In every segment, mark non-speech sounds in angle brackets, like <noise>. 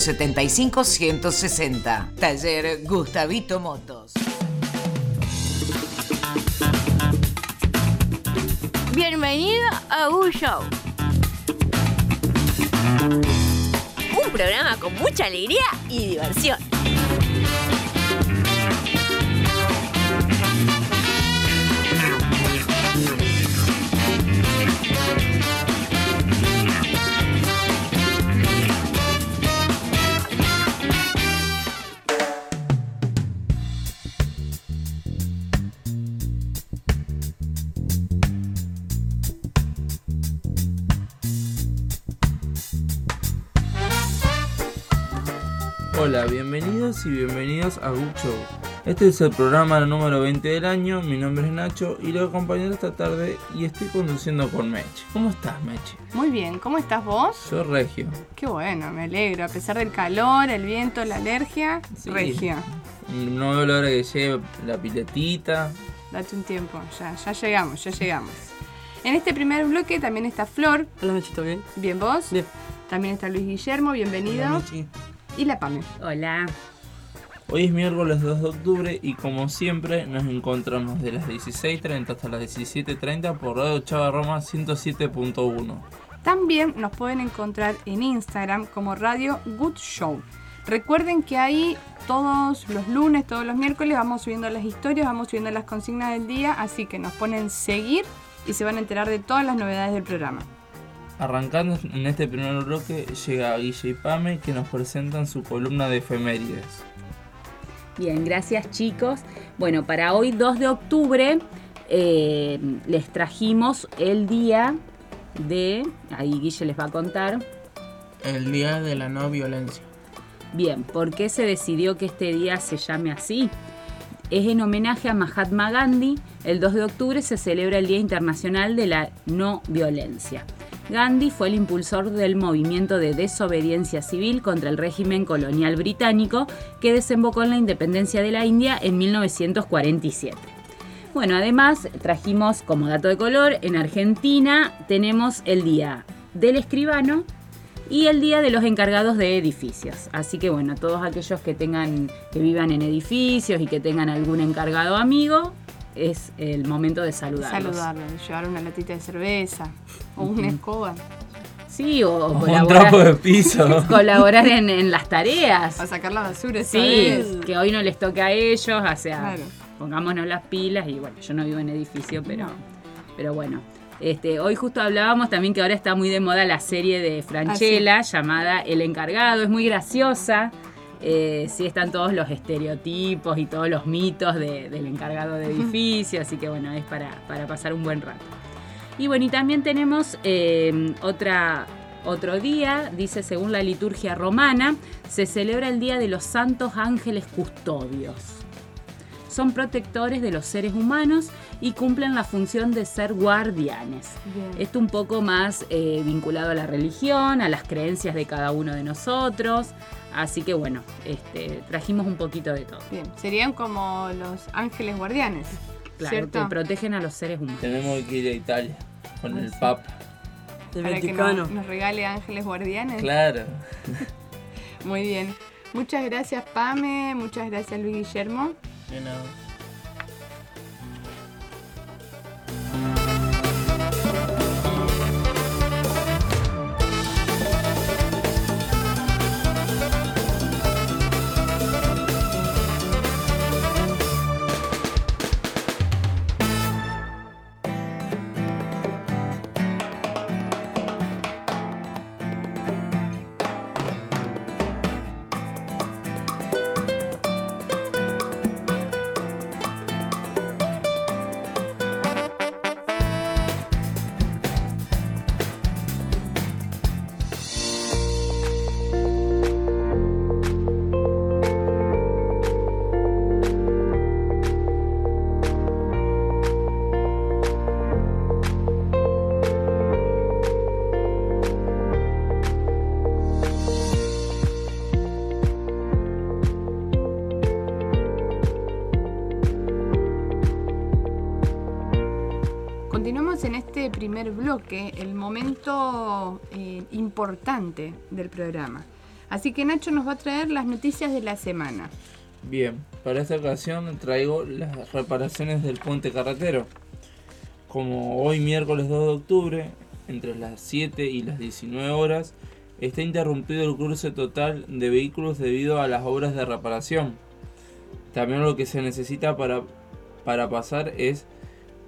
75 160. Taller Gustavito Motos. Bienvenido a un show. Un programa con mucha alegría y diversión. Hola, bienvenidos y bienvenidos a Good Show. Este es el programa número 20 del año, mi nombre es Nacho y lo acompañaré esta tarde y estoy conduciendo con Meche. ¿Cómo estás, Meche? Muy bien, ¿cómo estás vos? Yo regio. Qué bueno, me alegro. A pesar del calor, el viento, la alergia, Sí. regia. No veo la hora que llegue la piletita. Date un tiempo, ya, ya llegamos, ya llegamos. En este primer bloque también está Flor. Hola, Mechito, ¿bien? Bien, vos. Bien. También está Luis Guillermo, bienvenido. Y la Pame. Hola. Hoy es miércoles 2 de octubre y como siempre nos encontramos de las 16.30 hasta las 17.30 por Radio Chava Roma 107.1. También nos pueden encontrar en Instagram como Radio Good Show. Recuerden que ahí todos los lunes, todos los miércoles vamos subiendo las historias, vamos subiendo las consignas del día, así que nos ponen seguir y se van a enterar de todas las novedades del programa. Arrancando en este primer bloque llega Guille y Pame que nos presentan su columna de efemérides. Bien, gracias chicos. Bueno, para hoy 2 de octubre eh, les trajimos el día de... Ahí Guille les va a contar. El día de la no violencia. Bien, ¿por qué se decidió que este día se llame así? Es en homenaje a Mahatma Gandhi. El 2 de octubre se celebra el Día Internacional de la No Violencia. Gandhi fue el impulsor del movimiento de desobediencia civil contra el régimen colonial británico que desembocó en la independencia de la India en 1947. Bueno, además trajimos como dato de color, en Argentina tenemos el Día del Escribano y el Día de los Encargados de Edificios. Así que bueno, todos aquellos que tengan, que vivan en edificios y que tengan algún encargado amigo, es el momento de saludarlos. Saludarlo, llevar una latita de cerveza o una escoba Sí, o, Un colaborar, trapo de <laughs> piso. <laughs> colaborar en, en las tareas. a sacar la basura. Sí, vez. que hoy no les toca a ellos, o sea, Claro. pongámonos las pilas y bueno, yo no vivo en edificio, pero, pero bueno. Este, hoy justo hablábamos también que ahora está muy de moda la serie de Franchella llamada El Encargado, es muy graciosa. Eh, sí están todos los estereotipos y todos los mitos de- del encargado de edificio, así que bueno, es para, para pasar un buen rato. Y bueno, y también tenemos eh, otra, otro día, dice según la liturgia romana, se celebra el Día de los Santos Ángeles Custodios. Son protectores de los seres humanos y cumplen la función de ser guardianes. Bien. Esto un poco más eh, vinculado a la religión, a las creencias de cada uno de nosotros. Así que bueno, este, trajimos un poquito de todo. Bien, serían como los ángeles guardianes, Claro, ¿cierto? que protegen a los seres humanos. Tenemos que ir a Italia con el Papa. El Para que Vaticano. nos, nos regale ángeles guardianes. Claro. <laughs> Muy bien. Muchas gracias Pame, muchas gracias Luis Guillermo. De nada. Continuamos en este primer bloque, el momento eh, importante del programa. Así que Nacho nos va a traer las noticias de la semana. Bien, para esta ocasión traigo las reparaciones del puente carretero. Como hoy miércoles 2 de octubre, entre las 7 y las 19 horas, está interrumpido el cruce total de vehículos debido a las obras de reparación. También lo que se necesita para, para pasar es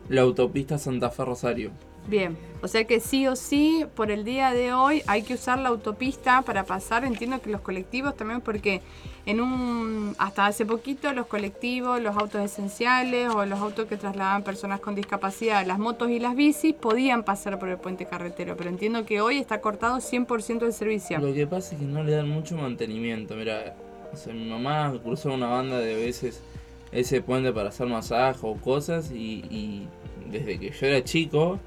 la autopista Santa Fe Rosario. Bien, o sea que sí o sí, por el día de hoy hay que usar la autopista para pasar. Entiendo que los colectivos también, porque en un hasta hace poquito los colectivos, los autos esenciales o los autos que trasladaban personas con discapacidad, las motos y las bicis podían pasar por el puente carretero, pero entiendo que hoy está cortado 100% el servicio. Lo que pasa es que no le dan mucho mantenimiento. Mira, o sea, mi mamá cruzó una banda de veces ese puente para hacer masaje o cosas y, y desde que yo era chico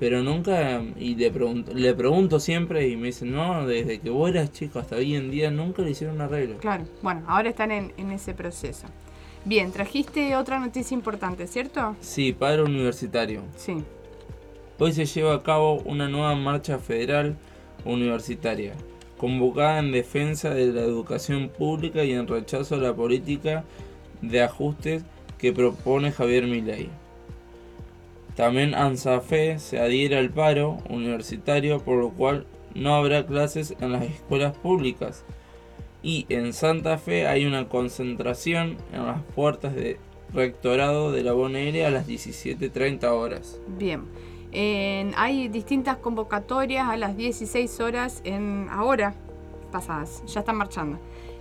pero nunca, y le pregunto, le pregunto siempre y me dicen, no, desde que vos eras chico hasta hoy en día nunca le hicieron un arreglo. Claro, bueno, ahora están en, en ese proceso. Bien, trajiste otra noticia importante, ¿cierto? Sí, padre universitario. Sí. Hoy se lleva a cabo una nueva marcha federal universitaria, convocada en defensa de la educación pública y en rechazo a la política de ajustes que propone Javier Milei. También ANSAFE se adhiere al paro universitario, por lo cual no habrá clases en las escuelas públicas. Y en Santa Fe hay una concentración en las puertas de rectorado de la Bonere a las 17.30 horas. Bien. En- hay distintas convocatorias a las 16 horas en ahora pasadas, ya están marchando.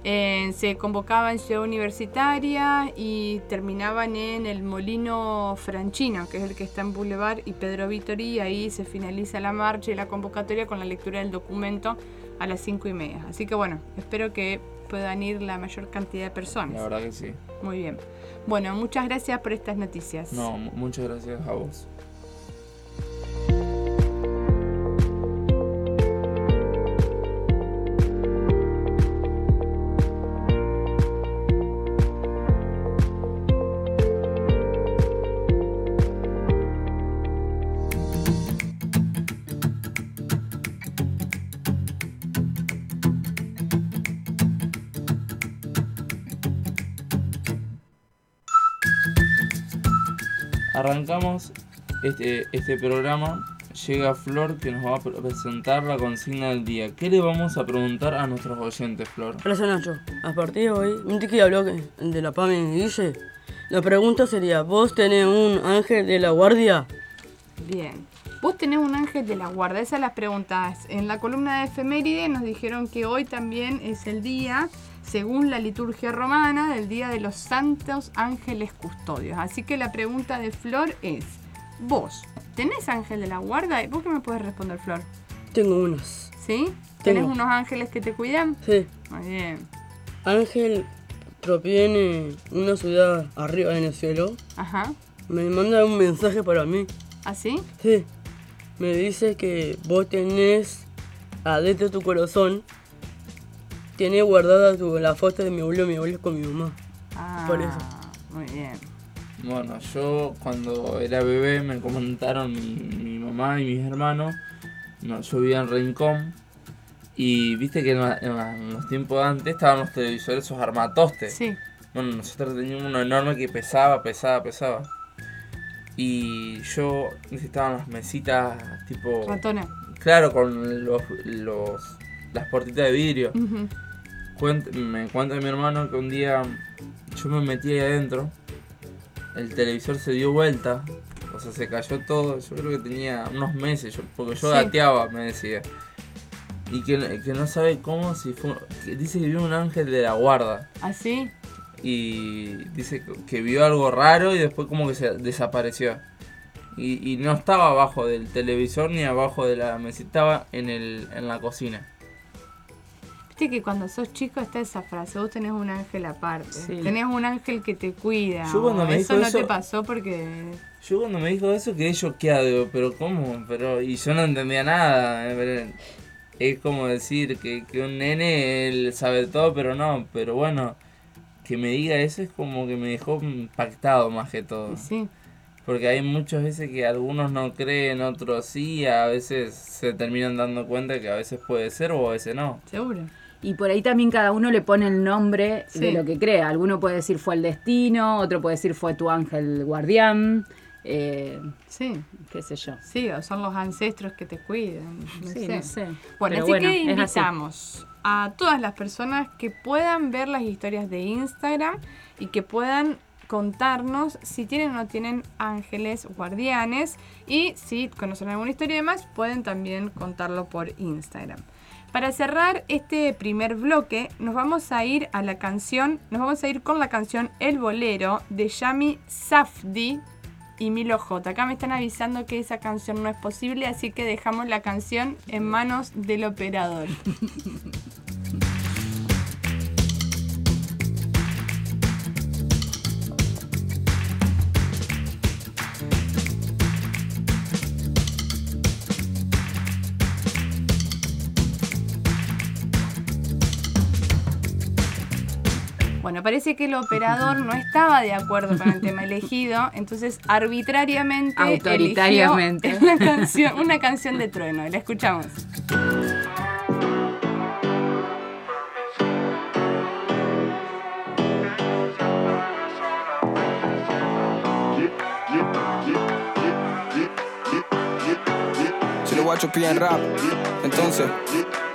Eh, se convocaba en Ciudad Universitaria y terminaban en el Molino Franchino, que es el que está en Boulevard y Pedro Vittori, ahí se finaliza la marcha y la convocatoria con la lectura del documento a las 5 y media. Así que bueno, espero que puedan ir la mayor cantidad de personas. La verdad que sí. Muy bien. Bueno, muchas gracias por estas noticias. No, mu- muchas gracias a vos. Arrancamos este, este programa. Llega Flor que nos va a pre- presentar la consigna del día. ¿Qué le vamos a preguntar a nuestros oyentes, Flor? Gracias Nacho. A partir de hoy, viste que habló de la PAME dice. La pregunta sería, ¿vos tenés un ángel de la guardia? Bien. Vos tenés un ángel de la guarda, esas las preguntas. En la columna de efeméride nos dijeron que hoy también es el día, según la liturgia romana, del día de los santos ángeles custodios. Así que la pregunta de Flor es, ¿vos tenés ángel de la guarda? ¿Vos qué me puedes responder, Flor? Tengo unos. ¿Sí? ¿Tenés Tengo. unos ángeles que te cuidan? Sí. Muy bien. Ángel proviene una ciudad arriba en el cielo. Ajá. Me manda un mensaje para mí. ¿Así? Sí. Me dice que vos tenés adentro de tu corazón, tenés guardada tu- la foto de mi abuelo y mi abuelo con mi mamá. Ah, Por eso. Muy bien. Bueno, yo cuando era bebé me comentaron mi, mi mamá y mis hermanos. No, yo vivía en Rincón. Y viste que en, la- en la- en los tiempos de antes estaban los televisores esos armatostes. Sí. Bueno, nosotros teníamos uno enorme que pesaba, pesaba, pesaba. Y yo necesitaba las mesitas tipo... Ratona. Claro, con los, los las puertitas de vidrio. Ujú. Cuent- me cuenta mi hermano que un día yo me metí ahí adentro, el televisor se dio vuelta, o sea, se cayó todo. Yo creo que tenía unos meses, yo- porque yo Sí. gateaba, me decía. Y que, que no sabe cómo, si fue. que dice que vio un ángel de la guarda. ¿Así? Y dice que- que vio algo raro y después como que se desapareció. Y, y no estaba abajo del televisor ni abajo de la mesita, estaba en, el, en la cocina. Viste que cuando sos chico está esa frase, vos tenés un ángel aparte. Sí. Tenés un ángel que te cuida. Yo cuando me eso dijo no te eso- pasó porque... Yo cuando me dijo eso quedé choqueado, digo, pero ¿cómo? Pero, y yo no entendía nada. eh, es como decir que, que un nene él sabe todo, pero no. Pero bueno, que me diga eso es como que me dejó impactado más que todo. Sí, Porque hay muchas veces que algunos no creen, otros sí, a veces se terminan dando cuenta que a veces puede ser o a veces no. seguro. Y por ahí también cada uno le pone el nombre Sí. de lo que crea. Alguno puede decir fue el destino, otro puede decir fue tu ángel guardián, eh, Sí, qué sé yo. sí, o son los ancestros que te cuidan. No Sí, sé. no sé. Bueno, Pero así bueno, que así. invitamos a todas las personas que puedan ver las historias de Instagram y que puedan contarnos si tienen o no tienen ángeles guardianes y si conocen alguna historia y demás pueden también contarlo por Instagram. Para cerrar este primer bloque nos vamos a ir a la canción, nos vamos a ir con la canción El Bolero de Yami Safdi y Milo J. Acá me están avisando que esa canción no es posible, así que dejamos la canción en manos del operador. <laughs> Bueno, parece que el operador no estaba de acuerdo con el tema <laughs> elegido, entonces arbitrariamente Autoritariamente. eligió una canción, una canción de trueno. La escuchamos. Si los guachos piden rap, entonces.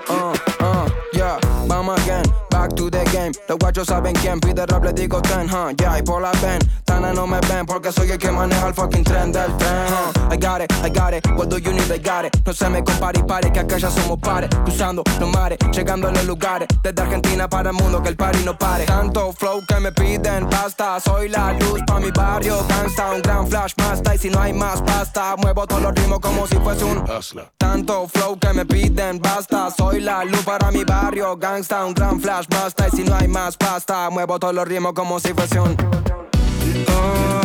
Uh, uh, yeah, vamos again, back to the game. Los guachos saben quién pide rap, les digo ten, huh, yeah, y por la ven. Tana no me ven porque soy el que maneja el fucking tren del tren, huh. I got it, I got it, what do you need, I got it. No se me compare y pare, que acá ya somos pares. Cruzando los mares, llegando a los lugares. Desde Argentina para el mundo, que el party no pare. Tanto flow que me piden basta. Soy la luz pa' mi barrio, gangsta, un gran flash basta. Y si no hay más pasta, muevo todos los ritmos como si fuese un tanto flow que me piden basta. Soy la luz para mi barrio, gangsta, un gran flash basta. Y si no hay más pasta, muevo todos los ritmos como si fuese un. Oh,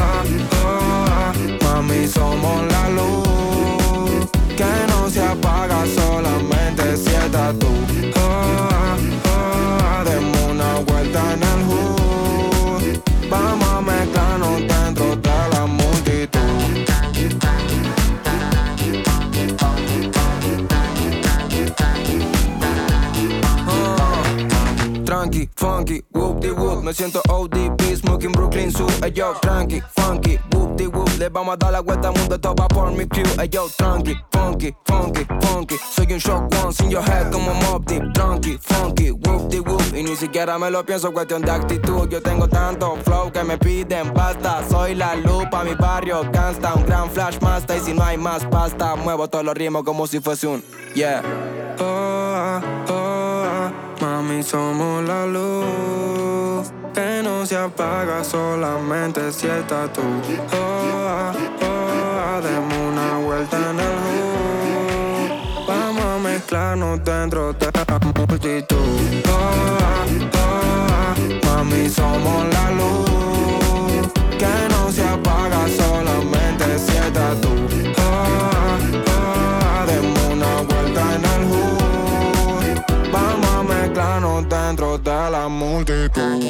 oh, mami, somos la luz que no se apaga solamente si estás tú. Funky, whoop de whoop. Me siento ODB, smoking Brooklyn Zoo. Ey yo, tranqui, funky, whoop de whoop. Le vamos a dar la vuelta al mundo, todo va por mi crew. Ey yo, tranqui, funky, funky, funky. Soy un shock once in your head como Mob Deep. Tranqui, funky, whoop de whoop. Y ni siquiera me lo pienso, cuestión de actitud. Yo tengo tanto flow que me piden basta. Soy la luz pa' mi barrio, gangsta. Un gran flash master. Y si no hay más pasta, muevo todos los ritmos como si fuese un. Yeah. Oh, ah, oh, mami, somos la luz que no se apaga solamente si estás tú. Oh, oh, ah, demos una vuelta en el hood. Vamos a mezclarnos dentro de la multitud. Oh, ah, oh, mami, somos la luz que no se apaga solamente si estás tú. Oh, la multitud.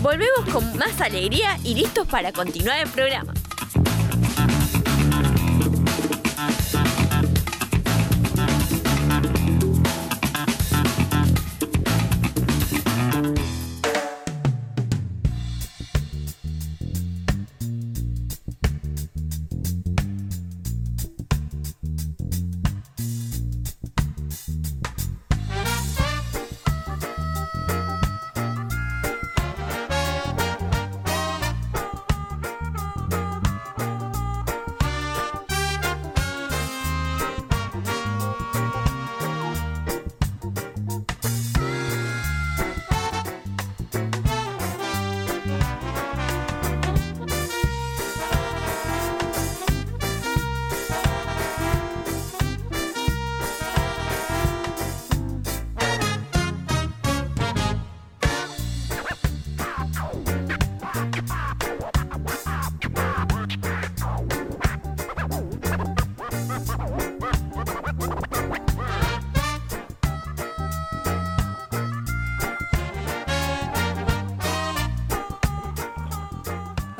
Volvemos con más alegría y listos para continuar el programa.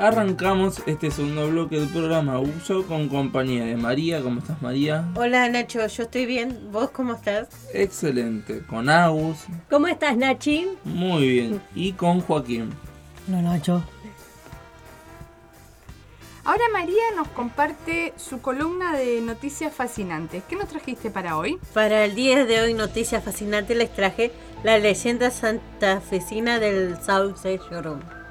Arrancamos este segundo bloque del programa Uso con compañía de María. ¿Cómo estás, María? Hola Nacho, yo estoy bien. ¿Vos cómo estás? Excelente. Con Agus. ¿Cómo estás, Nachi? Muy bien. Y con Joaquín. Hola Nacho. Ahora María nos comparte su columna de noticias fascinantes. ¿Qué nos trajiste para hoy? Para el día de hoy, noticias fascinantes, les traje la leyenda santafesina del sauce llorón.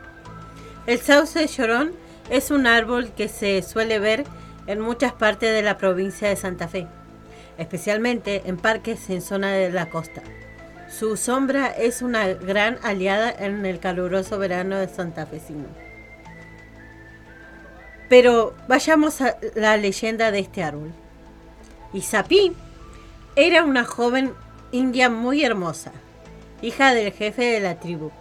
El sauce llorón es un árbol que se suele ver en muchas partes de la provincia de Santa Fe, especialmente en parques en zona de la costa. Su sombra es una gran aliada en el caluroso verano de Santa Fecino. Pero vayamos a la leyenda de este árbol. Isapí era una joven india muy hermosa, hija del jefe de la tribu.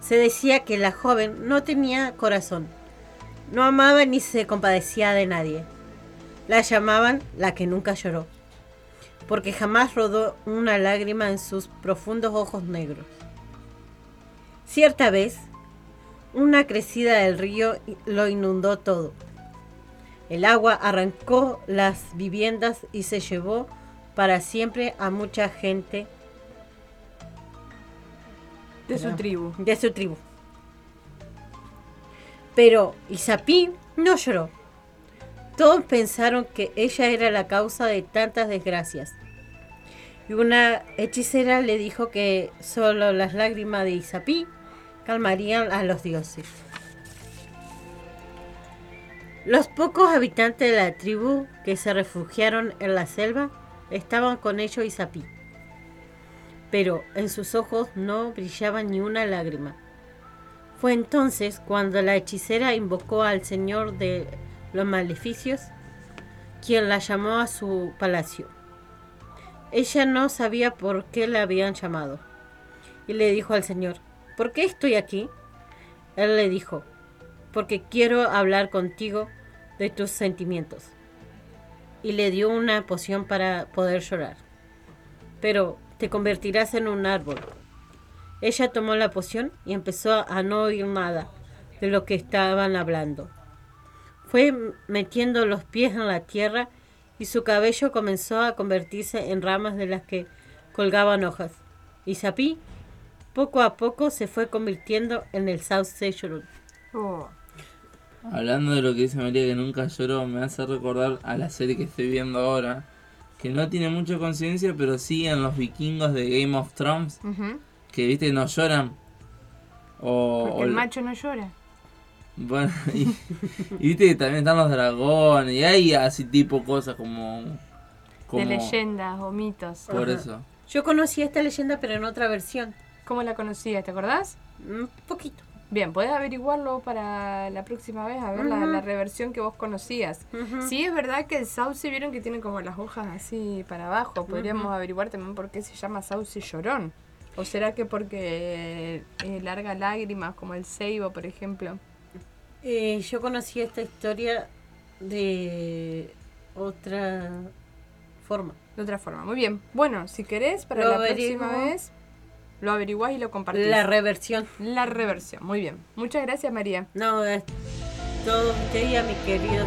Se decía que la joven no tenía corazón, no amaba ni se compadecía de nadie. La llamaban la que nunca lloró, porque jamás rodó una lágrima en sus profundos ojos negros. Cierta vez, una crecida del río lo inundó todo. El agua arrancó las viviendas y se llevó para siempre a mucha gente De su tribu. de su tribu. Pero Isapí no lloró. Todos pensaron que ella era la causa de tantas desgracias. Y una hechicera le dijo que solo las lágrimas de Isapí calmarían a los dioses. Los pocos habitantes de la tribu que se refugiaron en la selva estaban con ellos Isapí. Pero en sus ojos no brillaba ni una lágrima. Fue entonces cuando la hechicera invocó al señor de los maleficios, quien la llamó a su palacio. Ella no sabía por qué la habían llamado y le dijo al señor, ¿por qué estoy aquí? Él le dijo, porque quiero hablar contigo de tus sentimientos. Y le dio una poción para poder llorar. Pero te convertirás en un árbol. Ella tomó la poción y empezó a no oír nada de lo que estaban hablando. Fue metiendo los pies en la tierra y su cabello comenzó a convertirse en ramas de las que colgaban hojas. Y Sapí poco a poco se fue convirtiendo en el llorón. Oh, Hablando de lo que dice María que nunca lloró, me hace recordar a la serie que estoy viendo ahora. Que no tiene mucha conciencia, pero sí en los vikingos de Game of Thrones. Que viste, no lloran. O, Porque o- el macho no llora. Bueno, <laughs> y, y viste que también están los dragones. Y hay así tipo cosas como. como De leyendas o mitos. Por Ajá. eso. Yo conocí esta leyenda pero en otra versión. ¿Cómo la conocías? ¿Te acordás? Un poquito. Bien, podés averiguarlo para la próxima vez, a ver la, la reversión que vos conocías. Ujú. Sí, es verdad que el sauce, vieron que tiene como las hojas así para abajo. Podríamos averiguar también por qué se llama sauce llorón. ¿O será que porque eh, larga lágrimas, como el ceibo, por ejemplo? Eh, yo conocí esta historia de otra forma. De otra forma. Muy bien. Bueno, si querés, para Lo la próxima vez, lo averiguás y lo compartís. La reversión. La reversión. Muy bien. Muchas gracias, María. No, es todo usted y a mis queridos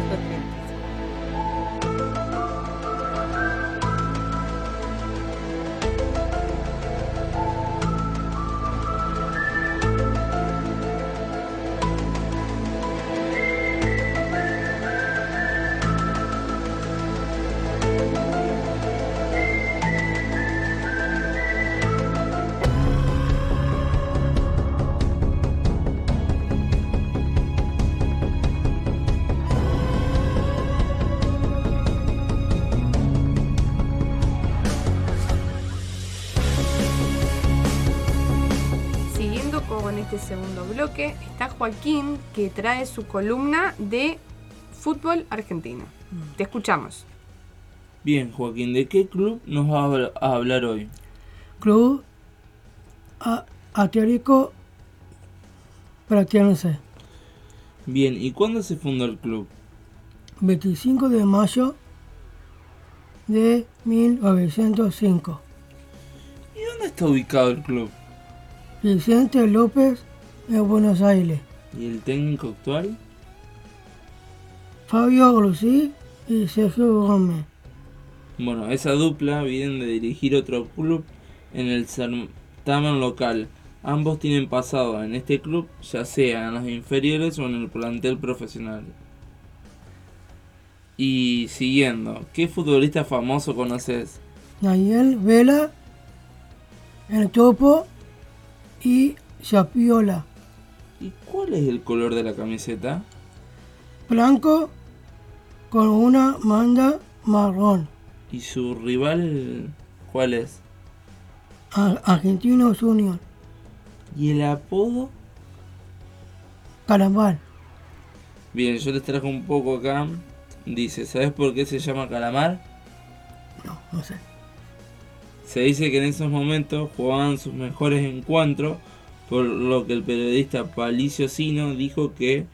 Siguiendo con este segundo bloque, está Joaquín que trae su columna de fútbol argentino. Te escuchamos. Bien, Joaquín, ¿de qué club nos va a habl- a hablar hoy? Club Atlético Platense. Bien, ¿y cuándo se fundó el club? 25 de mayo de 1905. ¿Y dónde está ubicado el club? Vicente López de Buenos Aires. ¿Y el técnico actual? Fabio Grossi y Sergio Gómez. Bueno, esa dupla vienen de dirigir otro club en el certamen local. Ambos tienen pasado en este club, ya sea en las inferiores o en el plantel profesional. Y siguiendo, ¿qué futbolista famoso conoces? Daniel Vela, El Topo y Chapiola. ¿Y cuál es el color de la camiseta? Blanco con una manda marrón. ¿Y su rival cuál es? Argentinos Junior. ¿Y el apodo? Calamar. Bien, yo les traje un poco acá. Dice, ¿sabes por qué se llama calamar? No, no sé. Se dice que en esos momentos jugaban sus mejores encuentros, por lo que el periodista Palicio Sino dijo que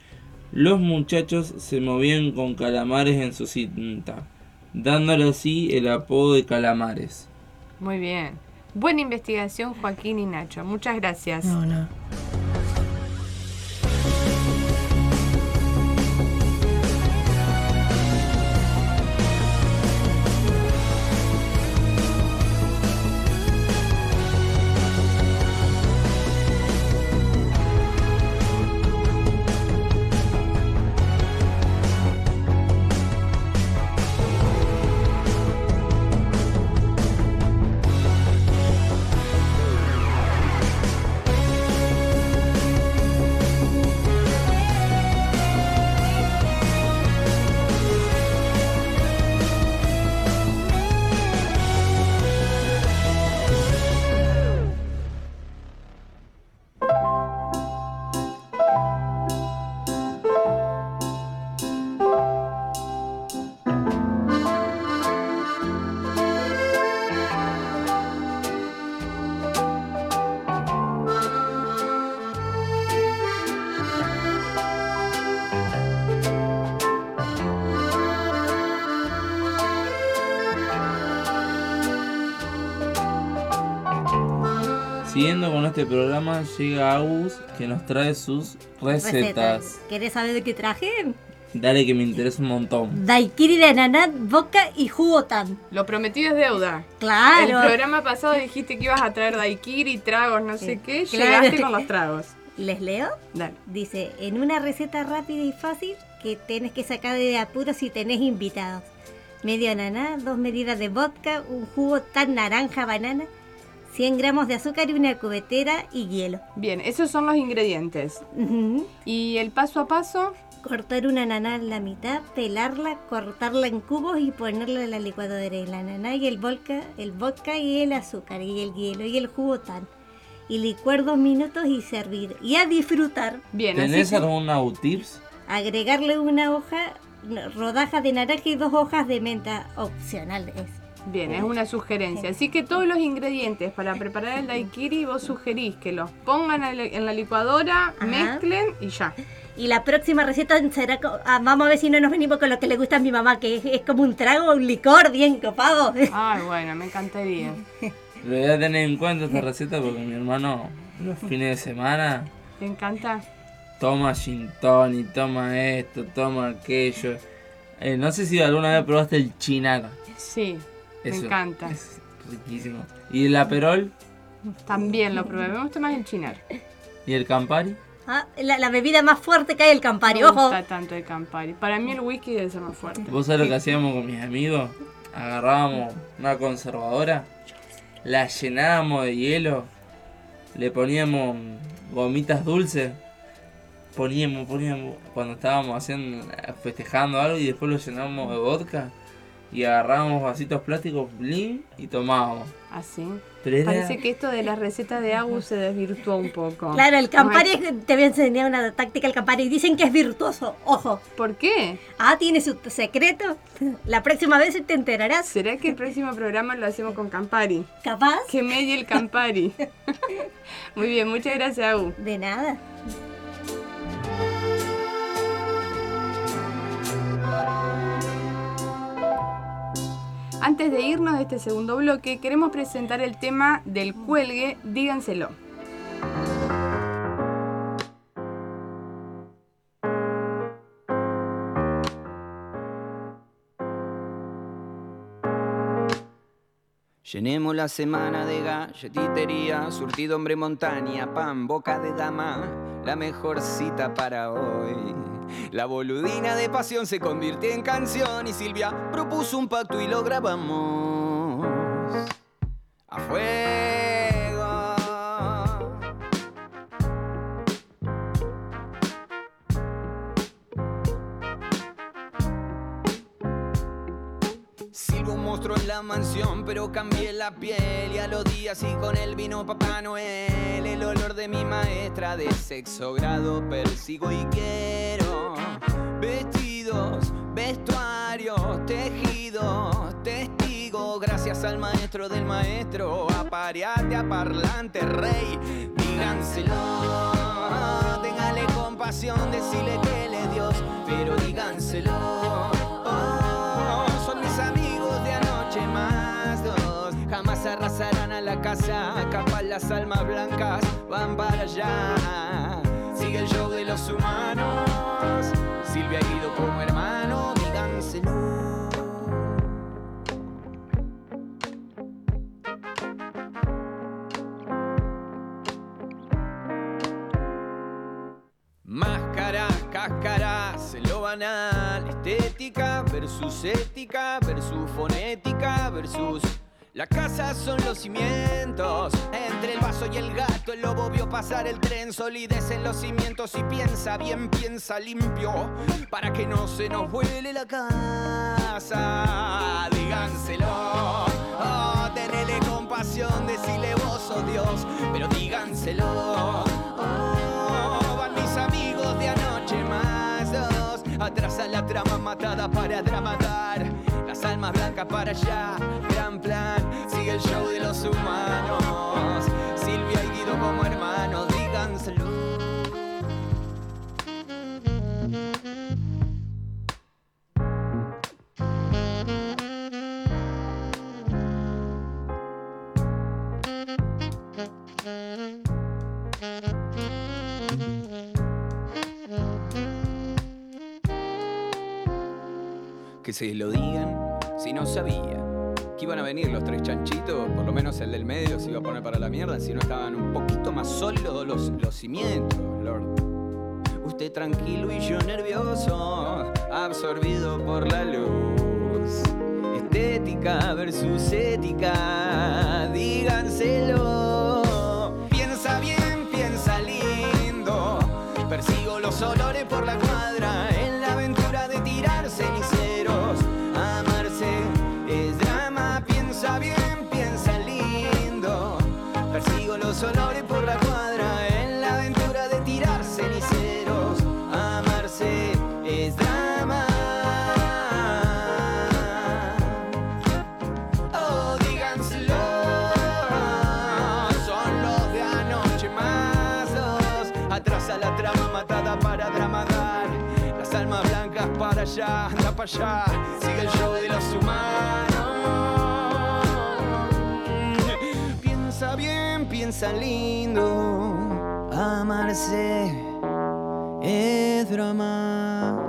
los muchachos se movían con calamares en su cinta, dándole así el apodo de calamares. Muy bien. Buena investigación, Joaquín y Nacho. Muchas gracias. No, no. Este programa, llega Agus que nos trae sus recetas. ¿Querés saber de qué traje? Dale que me interesa un montón. Daiquiri de ananá, boca y jugo tan. Lo prometido es deuda. Claro. El programa pasado dijiste que ibas a traer daiquiri, tragos, no sé qué. Claro. Llegaste con los tragos. <laughs> ¿Les leo? Dale. Dice, en una receta rápida y fácil que tenés que sacar de apuro si tenés invitados. Medio ananá, dos medidas de vodka, un jugo tan naranja banana, 100 gramos de azúcar y una cubetera y hielo. Bien, esos son los ingredientes. Y el paso a paso, Cortar una ananá en la mitad, pelarla, cortarla en cubos y ponerla en la licuadora. El ananá y el vodka, el vodka y el azúcar y el hielo y el jugo tan. Y licuar dos minutos y servir. Y a disfrutar. bien, ¿Tenés alguna tips? Agregarle una hoja, rodajas de naranja y dos hojas de menta. Opcional es. Bien, es una sugerencia. Así que todos los ingredientes para preparar el daiquiri vos sugerís que los pongan en la- licuadora, Ajá. mezclen y ya. Y la próxima receta será. ah, vamos a ver si no nos venimos con lo que le gusta a mi mamá, que es, es como un trago, un licor bien copado. Ay, bueno, me encantaría. <laughs> Lo voy a tener en cuenta esta receta porque mi hermano los <laughs> fines de semana ¿Te encanta? toma gin tonic, toma esto, toma aquello. Eh, no sé si alguna vez probaste el chinar. Sí, me Eso encanta. Es riquísimo. ¿Y el aperol? También lo probé. Me gusta más el chinar. ¿Y el campari? Ah, la, la bebida más fuerte que hay el Campari, No me ojo. gusta tanto el Campari. Para mí el whisky debe ser más fuerte. ¿Vos sabés lo que hacíamos con mis amigos? Agarrábamos una conservadora, la llenábamos de hielo, le poníamos gomitas dulces, poníamos, poníamos cuando estábamos haciendo, festejando algo y después lo llenábamos de vodka y agarrábamos vasitos plásticos, blin, y tomábamos. Así. Pero era- Parece que esto de la receta de Agus se desvirtuó un poco. Claro, el Campari, es- te voy a enseñar una táctica el Campari. Dicen que es virtuoso, ojo. ¿Por qué? Ah, tiene su secreto. La próxima vez te enterarás. ¿Será que el próximo programa lo hacemos con Campari? ¿Capaz? Que medie el Campari. <laughs> Muy bien, muchas gracias, Agus. De nada. Antes de irnos de este segundo bloque, queremos presentar el tema del cuelgue, díganselo. Llenemos la semana de galletitería, surtido hombre montaña, pan, boca de dama, la mejor cita para hoy. La boludina de pasión se convirtió en canción y Silvia propuso un pacto y lo grabamos. A fuego. Silvo un monstruo en la mansión, pero cambié la piel y a los días y con él vino Papá Noel. El olor de mi maestra de sexo grado persigo y quiero vestidos, vestuarios, tejidos, testigos. Gracias al maestro del maestro, apareate a parlante rey, díganselo. Téngale compasión, decirle que él es Dios, pero díganselo. Oh, son mis amigos de anoche más dos. Jamás arrasarán a la casa, capaz las almas blancas van para allá. Sigue el show de los humanos. Estética versus ética versus fonética versus la casa son los cimientos. Entre el vaso y el gato, el lobo vio pasar el tren. Solidez en los cimientos y piensa bien, piensa limpio. Para que no se nos vuele la casa. Díganselo. Oh, tenele compasión, decile vos, oh Dios. Pero díganselo. Dos. Atrás a la trama matada para dramatar. Las almas blancas para allá, gran plan. Sigue el show de los humanos. Que se lo digan si no sabía que iban a venir los tres chanchitos, por lo menos el del medio se iba a poner para la mierda, si no estaban un poquito más sólidos los, los cimientos, Lord. Usted tranquilo y yo nervioso, absorbido por la luz. Estética versus ética, díganselo. Piensa bien, piensa lindo. Persigo los olores por la cuadra allá, anda para allá. Sigue el show de los humanos. Piensa bien, piensa lindo. Amarse es drama.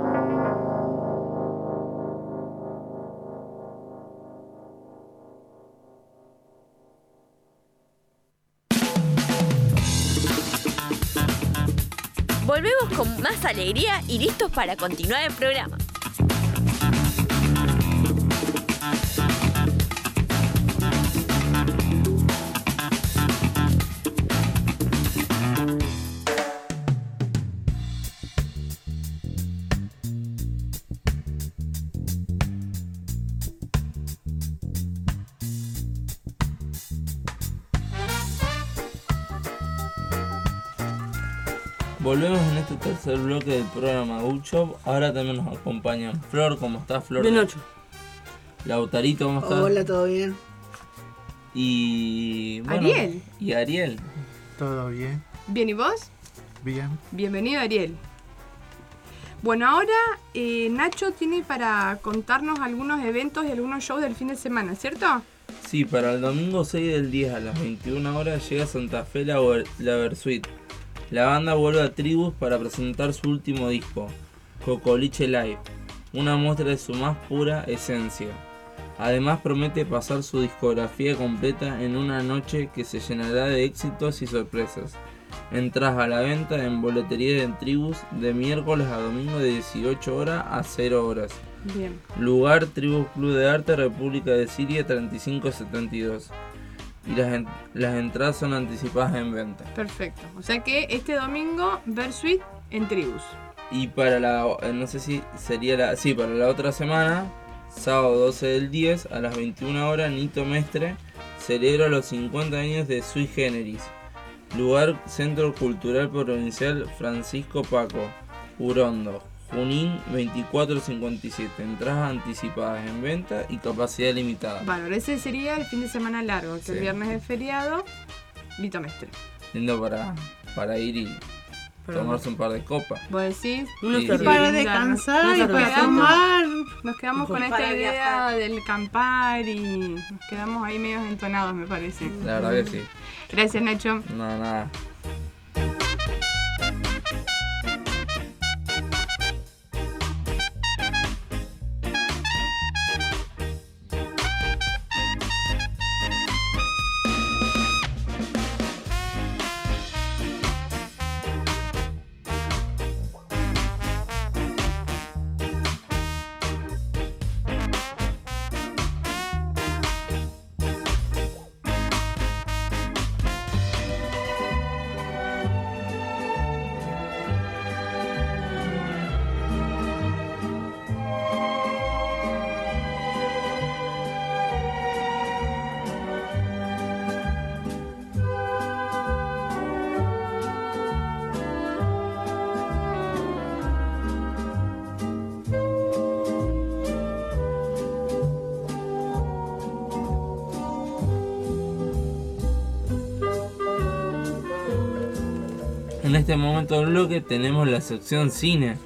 Volvemos con más alegría y listos para continuar el programa. Volvemos en este tercer bloque del programa Shop. Ahora también nos acompañan Flor, ¿cómo estás, Flor? Bien, Nacho. Lautarito, ¿cómo estás? Hola, ¿todo bien? Y. bueno, Ariel. Y Ariel. Todo bien, Bien, ¿y vos? bien. Bienvenido, Ariel. Bueno, ahora eh, Nacho tiene para contarnos algunos eventos y algunos shows del fin de semana, ¿cierto? Sí, para el domingo 6 del 10 a las 21 horas llega a Santa Fe la, Ver- la Versuit. La banda vuelve a Tribus para presentar su último disco, Cocoliche Live, una muestra de su más pura esencia. Además promete pasar su discografía completa en una noche que se llenará de éxitos y sorpresas. Entradas a la venta en boletería de Tribus de miércoles a domingo de 18 horas a 0 horas. Bien. Lugar Tribus Club de Arte República de Siria 3572. Y las, en- las entradas son anticipadas en venta. Perfecto. O sea que este domingo, Versuit en Tribus. Y para la, eh, no sé si sería la, sí, para la otra semana, sábado 12 del 10 a las 21 horas, Nito Mestre celebra los 50 años de Sui Generis. Lugar Centro Cultural Provincial Francisco Paco, Urondo, Junín 2457. Entradas anticipadas en venta y capacidad limitada. Bárbaro, ese sería el fin de semana largo, que Sí. el viernes es feriado. Vito Mestre. Lindo para, para ir y tomarse un par de copas. Vos decís. Y- cervezas. Para descansar y para tomar. Nos quedamos con esta idea viajar. del campar y nos quedamos ahí medio entonados, me parece. La verdad que sí. Gracias, Nacho. No, nada. Del bloque tenemos la sección cine.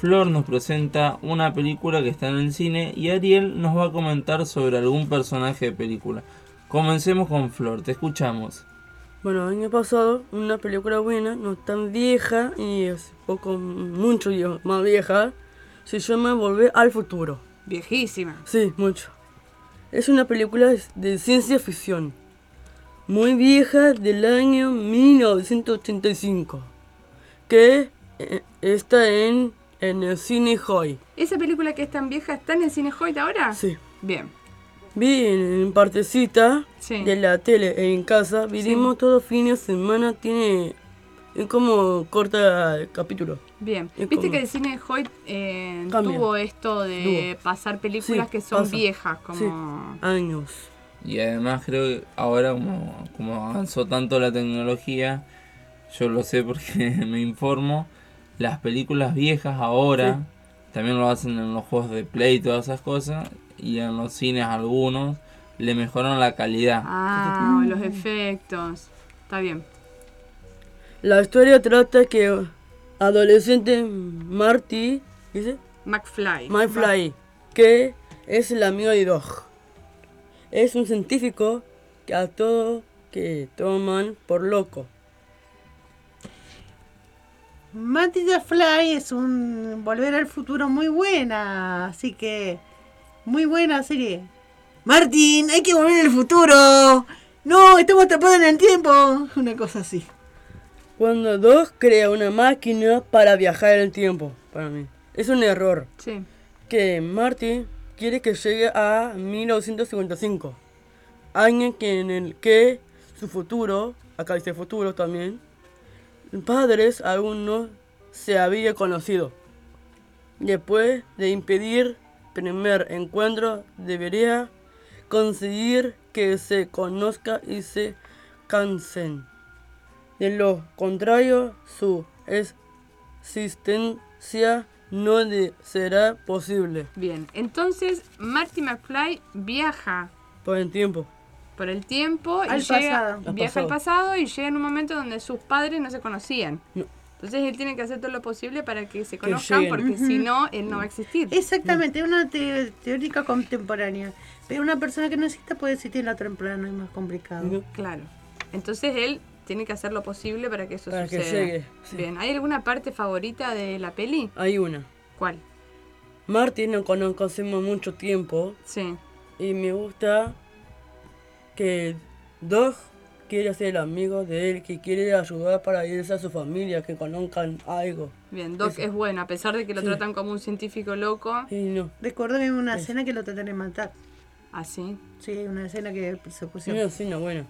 Flor nos presenta una película que está en el cine y Ariel nos va a comentar sobre algún personaje de película. Comencemos con Flor, te escuchamos. Bueno, el año pasado, una película buena, no tan vieja y es poco, mucho más vieja, se llama Volver al Futuro. Viejísima. Sí, mucho. Es una película de ciencia ficción, muy vieja del año 1985, que eh, está en, en el cine Hoy. ¿Esa película que es tan vieja está en el cine Hoyt ahora? Sí. Bien. Vi en, en partecita Sí. de la tele en casa, vivimos todos fines de semana, tiene es como corta el capítulo. Bien. Es Viste como- que el cine Hoyt eh, tuvo esto de Tuvo. pasar películas Sí, que son pasa. viejas, como... Sí, años. Y además creo que ahora como, como avanzó tanto la tecnología, yo lo sé porque <laughs> me informo, las películas viejas ahora también lo hacen en los juegos de play y todas esas cosas, y en los cines algunos le mejoran la calidad. Ah, los efectos. Está bien. La historia trata que adolescente Marty, ¿dice? McFly. McFly, que es el amigo de Dog. Es un científico que a todo que toman por loco. Matty the Fly es un volver al futuro muy buena, así que muy buena serie. Martín, hay que volver al futuro. No, estamos atrapados en el tiempo. <laughs> Una cosa así. Cuando Dog crea una máquina para viajar en el tiempo, para mí. Es un error. Sí. Que Marty quiere que llegue a 1955. Año que en el que su futuro, acá dice futuro también, padres aún no se había conocido. Después de impedir primer encuentro, debería conseguir que se conozca y se cansen. De lo contrario, su existencia no será posible. Bien. Entonces, Marty McFly viaja Por el tiempo. Por el tiempo Al y llega, viaja al pasado. y llega en un momento donde sus padres no se conocían. No. Entonces él tiene que hacer todo lo posible para que se Que conozcan porque si no, él no va a existir. Exactamente, una te- teórica contemporánea. Pero una persona que no exista puede existir en la otra plano, es más complicado. Claro. Entonces él tiene que hacer lo posible para que eso Para que suceda. llegue, sí. Bien, ¿hay alguna parte favorita de la peli? Hay una. ¿Cuál? Marty no conocemos mucho tiempo. Sí. Y me gusta que Doc quiere ser amigo de él, que quiere ayudar para irse a su familia, que conozcan algo. Bien, Doc Eso. es bueno, a pesar de que lo Sí. tratan como un científico loco. Sí, no. Recordé una escena que lo tratan de matar. ¿Ah, sí? Sí, una escena que se Sí, una escena buena.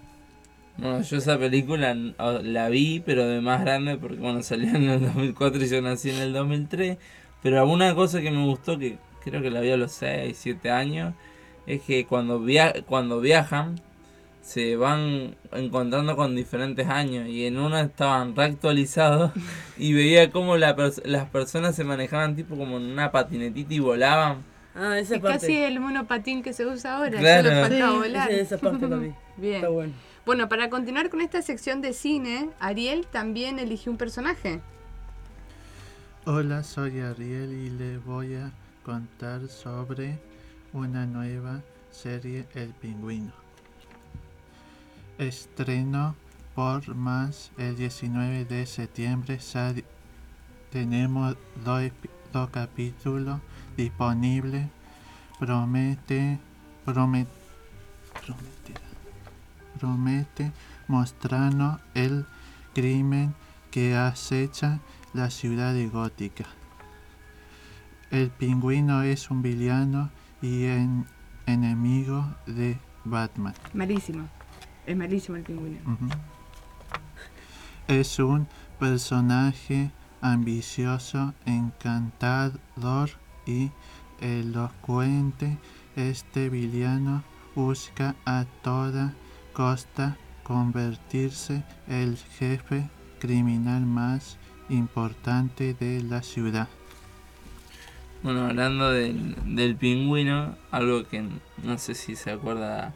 Bueno, yo esa película la vi, pero de más grande, porque bueno, salió en el 2004 y yo nací en el 2003. Pero alguna cosa que me gustó, que creo que la vi a los 6, 7 años, es que cuando, via cuando viajan, se van encontrando con diferentes años. Y en una estaban reactualizados <laughs> y veía cómo la pers- las personas se manejaban tipo como en una patinetita y volaban. Ah, esa Es parte. casi el monopatín que se usa ahora, Claro. solo falta Sí, volar. esa- esa parte la <laughs> vi. Bien. Está bueno. Bueno, para continuar con esta sección de cine, Ariel también eligió un personaje. Hola, soy Ariel y le voy a contar sobre una nueva serie El Pingüino. Estreno por más el 19 de septiembre. Tenemos dos, dos capítulos disponibles. Promete, promete, promete, promete mostrarnos el crimen que acecha la ciudad gótica. El pingüino es un villano y en- enemigo de Batman. Malísimo. Es malísimo el pingüino. Es un personaje ambicioso, encantador y elocuente. Este villano busca a toda costa convertirse el jefe criminal más importante de la ciudad. Bueno, hablando del, del pingüino, algo que no sé si se acuerda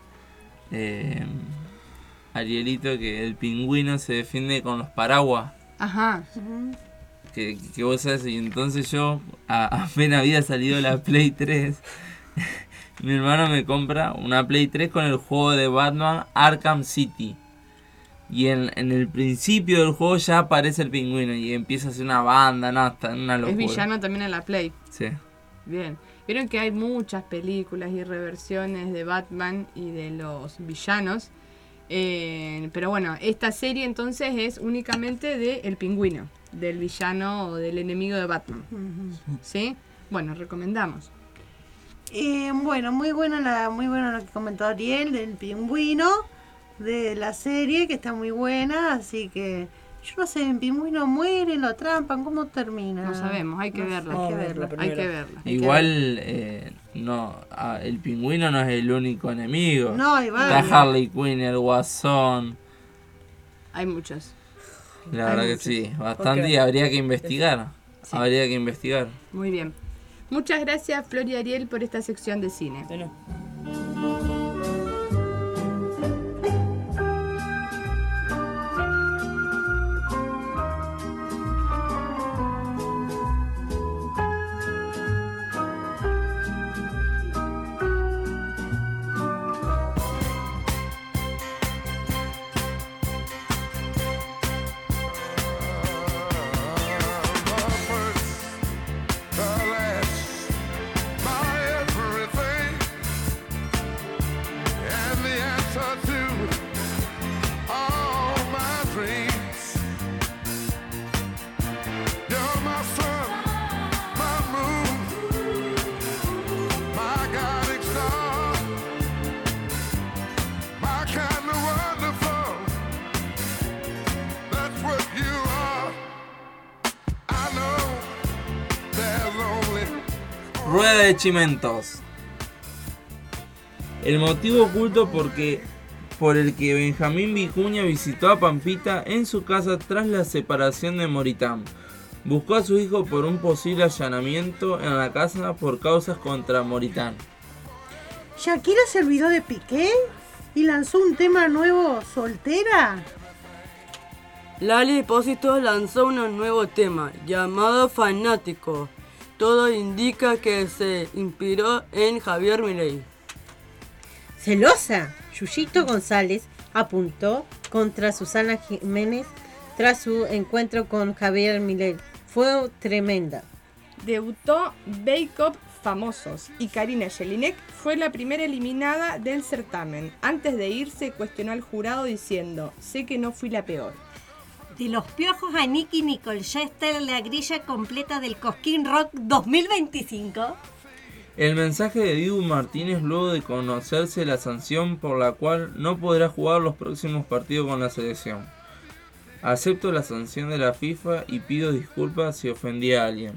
eh, Arielito, que el pingüino se defiende con los paraguas. Ajá. Que, que vos sabes, y entonces yo, a- apenas había salido la Play 3, <laughs> mi hermano me compra una Play 3 con el juego de Batman Arkham City. Y en, en el principio del juego ya aparece el pingüino y empieza a hacer una banda, no, está una locura. Es villano también en la Play. Sí. Bien. Vieron que hay muchas películas y reversiones de Batman y de los villanos. Eh, pero bueno, esta serie entonces es únicamente de El Pingüino, del villano o del enemigo de Batman. ¿Sí? Bueno, recomendamos. Eh, bueno, muy bueno, la, muy bueno lo que comentó Ariel del pingüino, de la serie, que está muy buena, así que yo no sé, el pingüino muere, lo trampan, ¿cómo termina? No sabemos, hay que No sé, verla. Hay que verla. Hay que verla. Igual, eh, no, ah, el pingüino no es el único enemigo. No, hay Está. Harley Quinn, el Guasón. Hay muchos. La Hay verdad que sí, bastante y habría que investigar. Sí. Habría que investigar. Muy bien. Muchas gracias, Flor y Ariel, por esta sección de cine. Rueda de Chimentos. El motivo oculto porque por el que Benjamín Vicuña visitó a Pampita en su casa tras la separación de Moritán. Buscó a su hijo por un posible allanamiento en la casa por causas contra Moritán. Shakira se olvidó de Piqué y lanzó un tema nuevo, soltera. Lali Depósito lanzó un nuevo tema llamado Fanático. Todo indica que se inspiró en Javier Milei. Celosa, Yuyito González apuntó contra Susana Jiménez tras su encuentro con Javier Milei. Fue tremenda. Debutó Bake Off Famosos y Karina Jelinek fue la primera eliminada del certamen. Antes de irse cuestionó al jurado diciendo, sé que no fui la peor. De los piojos a Nicky Nicole, ya está la grilla completa del Cosquín Rock 2025. El mensaje de Dibu Martínez luego de conocerse la sanción por la cual no podrá jugar los próximos partidos con la selección. Acepto la sanción de la FIFA y pido disculpas si ofendí a alguien.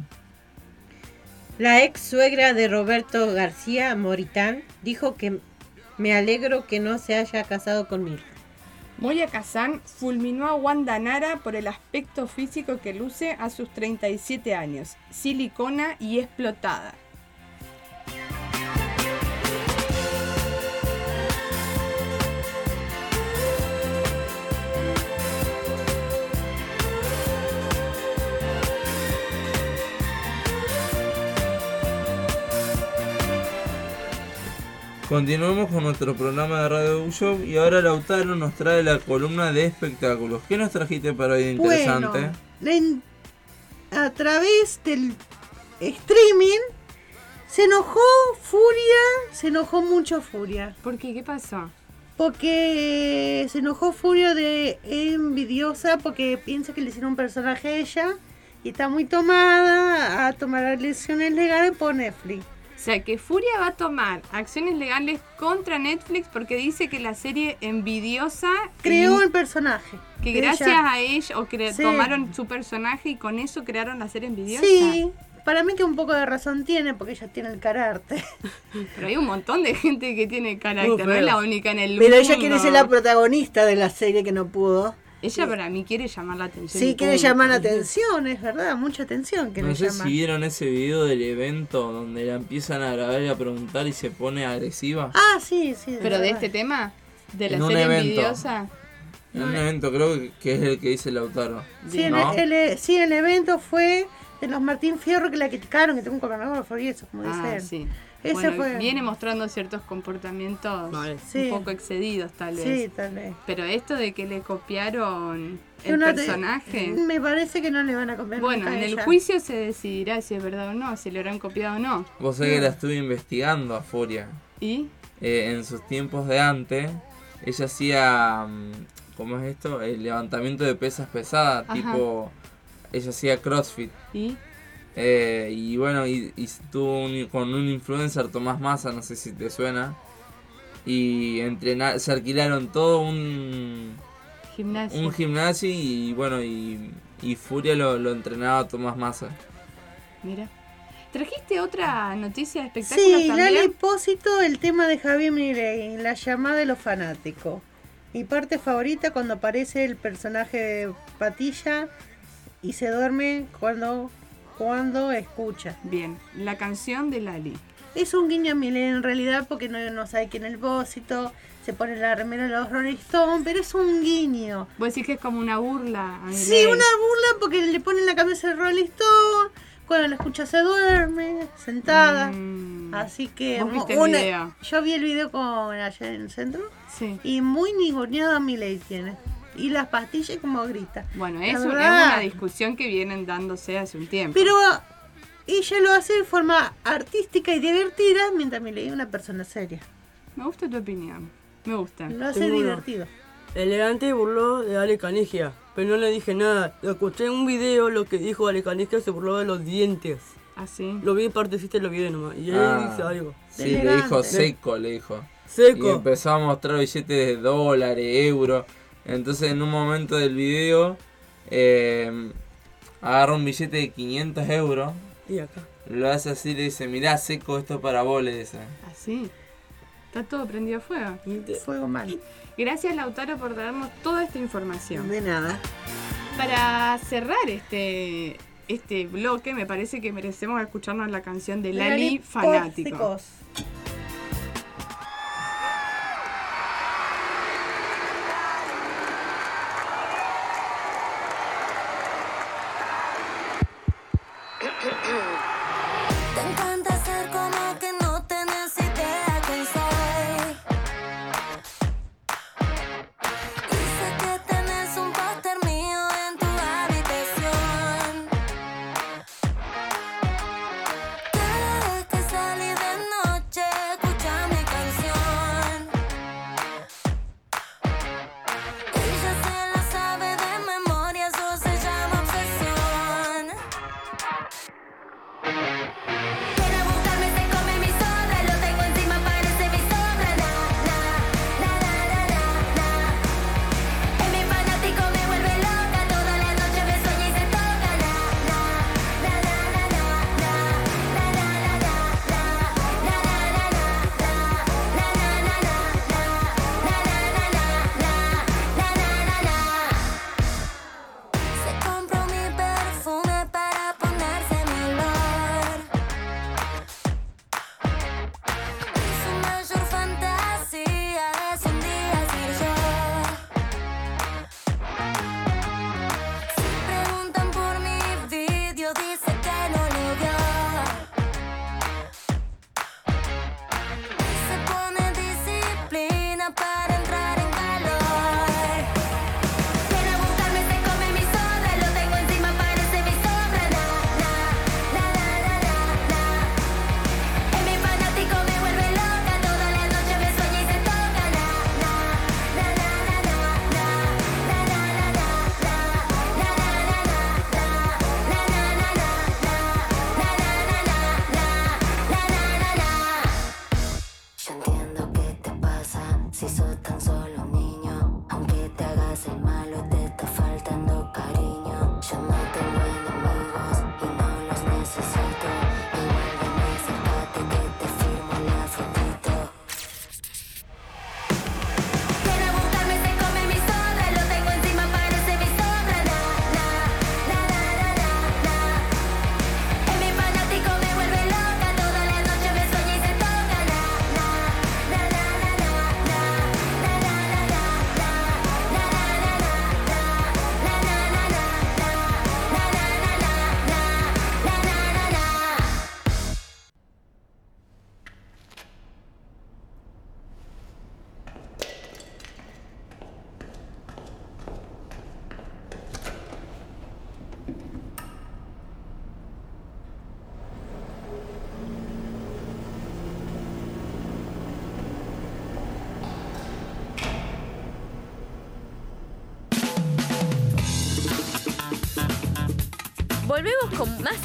La ex suegra de Roberto García Moritán dijo que me alegro que no se haya casado con mi hija. Moya Kazan fulminó a Wanda Nara por el aspecto físico que luce a sus 37 años, silicona y explotada. Continuamos con nuestro programa de Radio Show y ahora Lautaro nos trae la columna de espectáculos. ¿Qué nos trajiste para hoy de interesante? Bueno, a través del streaming se enojó Furia, se enojó mucho Furia. ¿Por qué? ¿Qué pasó? Porque se enojó Furia de envidiosa porque piensa que le hicieron un personaje a ella y está muy tomada a tomar las lesiones legales por Netflix. O sea, que Furia va a tomar acciones legales contra Netflix porque dice que la serie envidiosa Creó el personaje. que gracias ella. a ella o cre- Sí. tomaron su personaje y con eso crearon la serie envidiosa. Sí, para mí que un poco de razón tiene porque ella tiene el carácter. <laughs> Pero hay un montón de gente que tiene carácter, no es la única en el Pero mundo. ella quiere ser la protagonista de la serie que no pudo. Ella para mí quiere llamar la atención. Sí, quiere llamar la atención, es verdad, mucha atención que No le sé llama. si vieron ese video del evento donde la empiezan a grabar y a preguntar y se pone agresiva. Ah, sí, sí. Pero de este tema, de la En serie envidiosa. En un evento creo que- que es el que dice Lautaro. Sí, el, ¿No? el- sí, el evento fue de los Martín Fierro que la criticaron, que tengo un camarógrafo y eso, como Ah, dicen. sí. Ese Bueno, fue. Viene mostrando ciertos comportamientos Sí. un poco excedidos, tal vez. Sí, tal vez. Pero esto de que le copiaron el Una te- personaje. Me parece que no le van a comer. Bueno, en el juicio se decidirá si es verdad o no, si le habrán copiado o no. Vos sabés que la estuve investigando a Furia. ¿Y? Eh, en sus tiempos de antes, ella hacía. mm, ¿Cómo es esto? El levantamiento de pesas pesadas. Ajá. Tipo. Ella hacía CrossFit. ¿Y? Eh, y bueno, y, y estuvo un- con un influencer, Tomás Massa, no sé si te suena. Y entrenar, se alquilaron todo un, Gimnasio. un gimnasio y bueno, y, y Furia lo, lo entrenaba a Tomás Massa. Mira. ¿Trajiste otra noticia de espectáculos Sí, también? Lali Pósito, el tema de Javier Milei, la llamada de los fanáticos. Mi parte favorita cuando aparece el personaje de Patilla y se duerme cuando, cuando escucha. Bien, la canción de Lali. Es un guiño a Milei en realidad porque no, no sabe quién es el Pósito, se pone la remera de los Rolling Stones, pero es un guiño. Vos decís que es como una burla. a Sí, una burla porque le ponen la cabeza de Rolling Stone, cuando la escucha se duerme, sentada. Así que Mm. ¿Vos viste el video? yo vi el video con allá en el centro Sí. y muy ninguneada mi ley tiene. Y las pastillas como grita. Bueno, eso es una discusión que vienen dándose hace un tiempo. Pero ella lo hace de forma artística y divertida, mientras mi ley es una persona seria. Me gusta tu opinión. Me gusta. Lo hace una. divertido. Elegante burló de Ale Canigia, pero no le dije nada. Lo escuché en un video lo que dijo Ale Canigia, se burló de los dientes. ¿Ah, sí? Lo vi partecita y lo vi nomás. Y él Ah, dice algo. Sí, le dijo seco, le dijo. Seco. Y empezó a mostrar billetes de dólares, euros. Entonces en un momento del video eh, agarra un billete de 500 euros. Y acá. Lo hace así y le dice, mirá, seco, esto es para vos, le dice. Así. Está todo prendido a fuego. Fuego mal. Gracias Lautaro por darnos toda esta información. De nada. Para cerrar este este bloque, me parece que merecemos escucharnos la canción de Lali, Lali Fanático.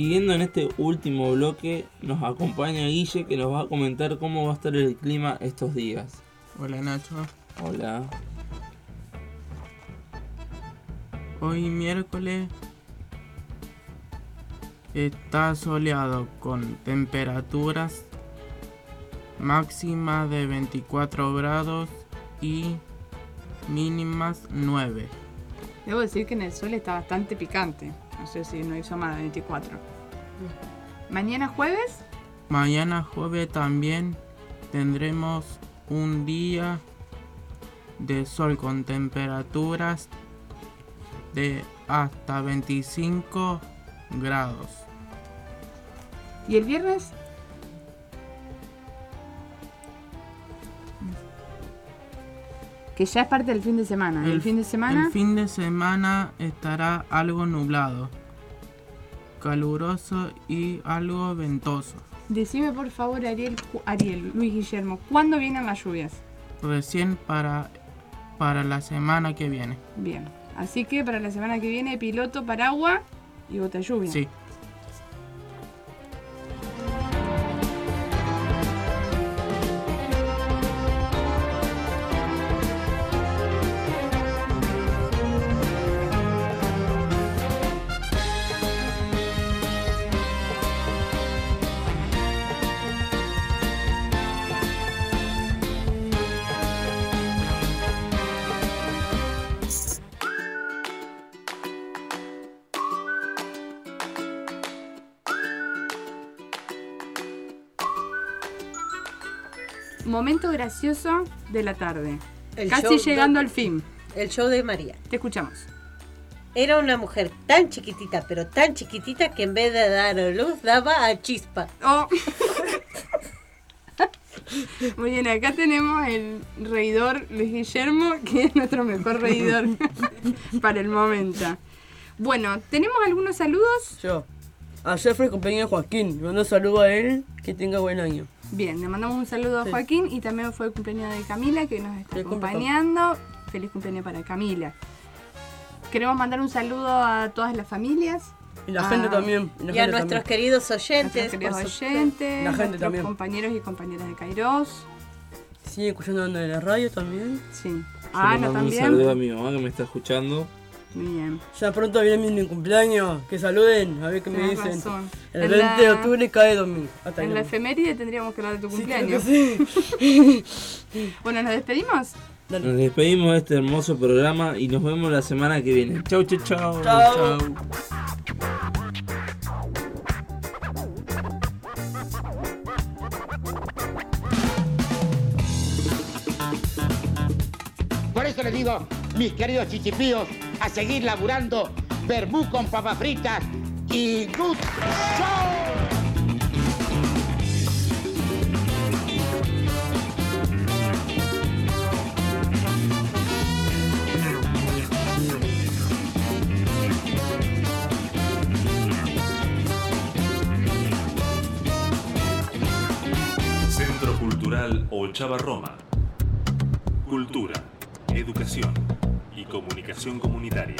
Siguiendo en este último bloque, nos acompaña Guille que nos va a comentar cómo va a estar el clima estos días. Hola Nacho. Hola. Hoy miércoles está soleado con temperaturas máximas de 24 grados y mínimas 9. Debo decir que en el sol está bastante picante. No sé si no hizo más de 24. Mañana jueves, Mañana jueves también tendremos un día de sol con temperaturas de hasta 25 grados. ¿y el viernes? Que ya es parte del fin de semana. El, fin de semana. El fin de semana estará algo nublado, caluroso y algo ventoso. Decime por favor, Ariel, Ariel, Luis Guillermo, ¿cuándo vienen las lluvias? Recién para, para la semana que viene. Bien. Así que para la semana que viene, piloto, paraguas y bota lluvia. Sí. Momento gracioso de la tarde. El Casi llegando de- al fin. El show de María. Te escuchamos. Era una mujer tan chiquitita, pero tan chiquitita que en vez de dar a luz daba a chispa. Oh. <laughs> Muy bien, acá tenemos el reidor Luis Guillermo, que es nuestro mejor reidor <laughs> para el momento. Bueno, ¿tenemos algunos saludos? Yo. Ayer fue el de Joaquín. Le mando saludo a él. Que tenga buen año. Bien, le mandamos un saludo a Sí. Joaquín y también fue el cumpleaños de Camila que nos está cumple, acompañando. Feliz cumpleaños para Camila. Queremos mandar un saludo a todas las familias. Y la a- gente también. Y, la Y a nuestros también. queridos oyentes. nuestros queridos oyentes, La gente nuestros también. compañeros y compañeras de Kairos. Sigue escuchando en la radio también. Sí. Ah, no, mando un también. saludo a mi mamá que me está escuchando. Muy bien. Ya pronto viene mi cumpleaños. Que saluden. A ver qué me dicen. razón. El En 20 de octubre cae domingo. Hasta ahí En la efeméride tendríamos que hablar de tu cumpleaños. sí. <laughs> bueno, ¿nos despedimos? Nos despedimos de este hermoso programa y nos vemos la semana que viene. Chau, chau, chau. Chau. Por eso les digo, mis queridos chichipíos, a seguir laburando, verbú con papas fritas y good show. Centro Cultural Ochava Roma. Cultura, educación y comunicación comunitaria.